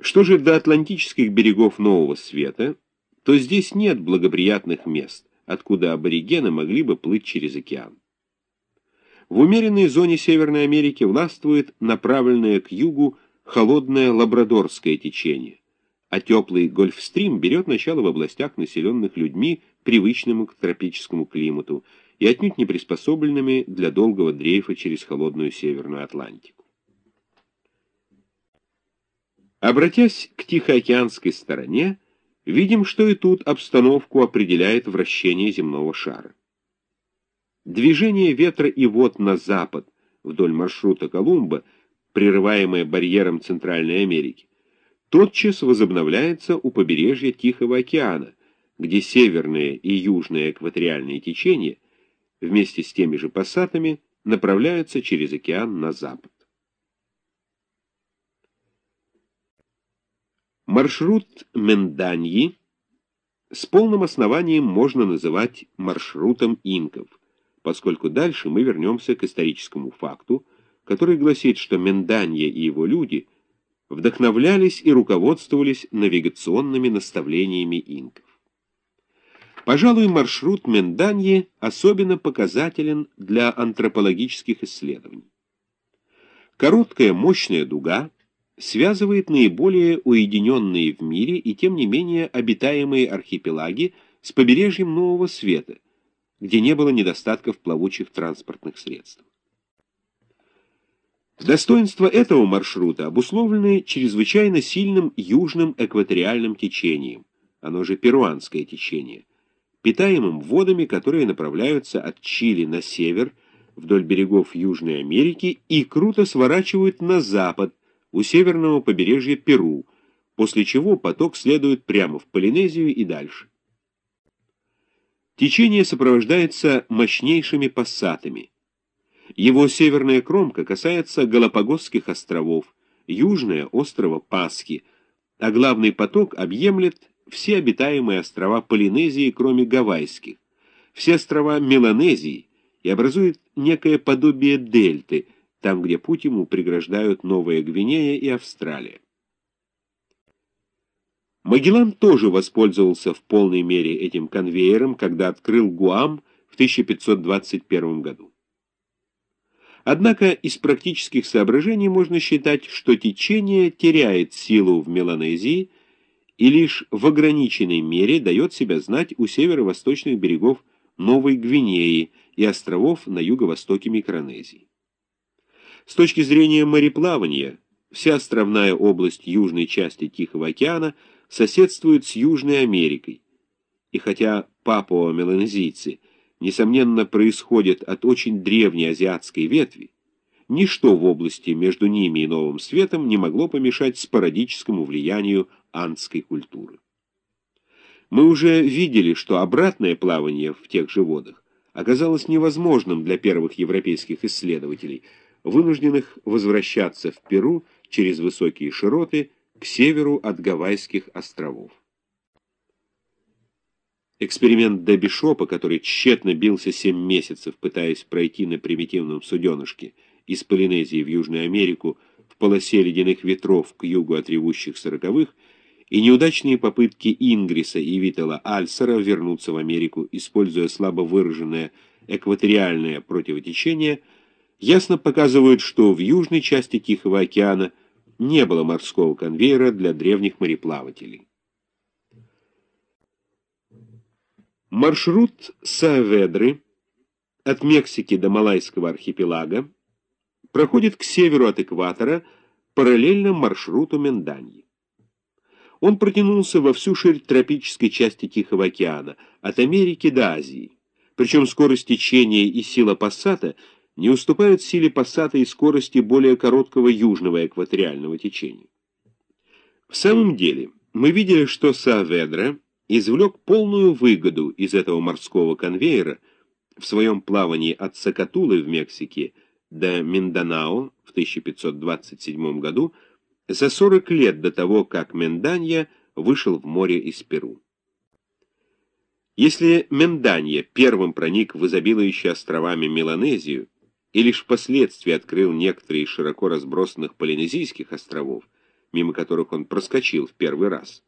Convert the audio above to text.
Что же до атлантических берегов Нового Света, то здесь нет благоприятных мест, откуда аборигены могли бы плыть через океан. В умеренной зоне Северной Америки властвует направленное к югу холодное лабрадорское течение, а теплый Гольфстрим берет начало в областях, населенных людьми, привычным к тропическому климату, и отнюдь не приспособленными для долгого дрейфа через холодную Северную Атлантику. Обратясь к Тихоокеанской стороне, видим, что и тут обстановку определяет вращение земного шара. Движение ветра и вод на запад вдоль маршрута Колумба, прерываемое барьером Центральной Америки, тотчас возобновляется у побережья Тихого океана, где северные и южные экваториальные течения вместе с теми же пассатами направляются через океан на запад. Маршрут Менданьи с полным основанием можно называть маршрутом инков, поскольку дальше мы вернемся к историческому факту, который гласит, что Менданья и его люди вдохновлялись и руководствовались навигационными наставлениями инков. Пожалуй, маршрут Менданьи особенно показателен для антропологических исследований. Короткая мощная дуга связывает наиболее уединенные в мире и тем не менее обитаемые архипелаги с побережьем Нового Света, где не было недостатков плавучих транспортных средств. Достоинства этого маршрута обусловлены чрезвычайно сильным южным экваториальным течением, оно же перуанское течение, питаемым водами, которые направляются от Чили на север, вдоль берегов Южной Америки и круто сворачивают на запад, у северного побережья Перу, после чего поток следует прямо в Полинезию и дальше. Течение сопровождается мощнейшими пассатами. Его северная кромка касается Галапагосских островов, южная — острова Пасхи, а главный поток объемлет все обитаемые острова Полинезии, кроме Гавайских, все острова Меланезии и образует некое подобие дельты, там, где путь ему преграждают Новая Гвинея и Австралия. Магеллан тоже воспользовался в полной мере этим конвейером, когда открыл Гуам в 1521 году. Однако из практических соображений можно считать, что течение теряет силу в Меланезии и лишь в ограниченной мере дает себя знать у северо-восточных берегов Новой Гвинеи и островов на юго-востоке Микронезии. С точки зрения мореплавания, вся островная область южной части Тихого океана соседствует с Южной Америкой, и хотя папуа-меланезийцы, несомненно, происходят от очень древней азиатской ветви, ничто в области между ними и Новым Светом не могло помешать спорадическому влиянию андской культуры. Мы уже видели, что обратное плавание в тех же водах оказалось невозможным для первых европейских исследователей, вынужденных возвращаться в Перу через высокие широты к северу от Гавайских островов. Эксперимент Дебби Шопа, который тщетно бился семь месяцев, пытаясь пройти на примитивном суденышке из Полинезии в Южную Америку в полосе ледяных ветров к югу от ревущих сороковых, и неудачные попытки Ингриса и Витала Альсера вернуться в Америку, используя слабо выраженное экваториальное противотечение, ясно показывают, что в южной части Тихого океана не было морского конвейера для древних мореплавателей. Маршрут Сааведры от Мексики до Малайского архипелага проходит к северу от экватора параллельно маршруту Менданьи. Он протянулся во всю ширь тропической части Тихого океана, от Америки до Азии. Причем скорость течения и сила пассата не уступают силе пассата и скорости более короткого южного экваториального течения. В самом деле, мы видели, что Сааведра извлек полную выгоду из этого морского конвейера в своем плавании от Сакатулы в Мексике до Минданао в 1527 году, за 40 лет до того, как Менданья вышел в море из Перу. Если Менданья первым проник в изобилующие островами Меланезию и лишь впоследствии открыл некоторые из широко разбросанных полинезийских островов, мимо которых он проскочил в первый раз.